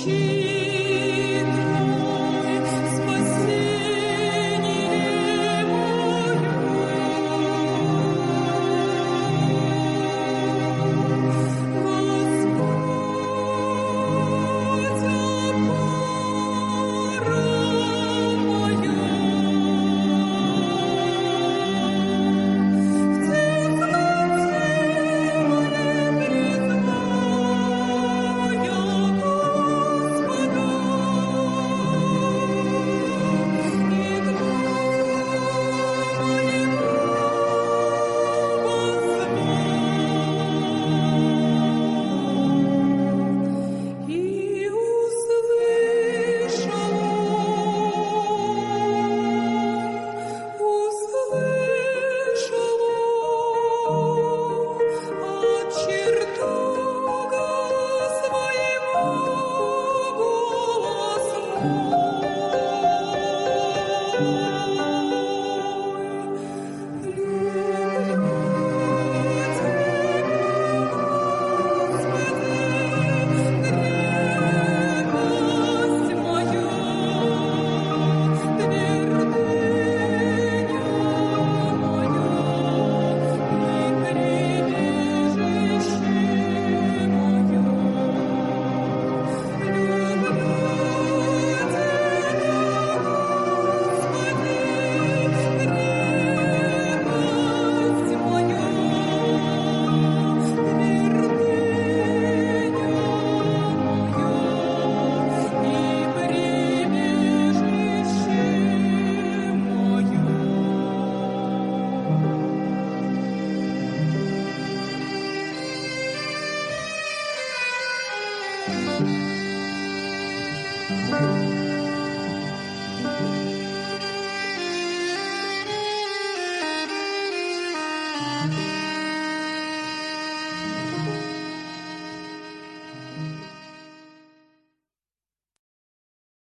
she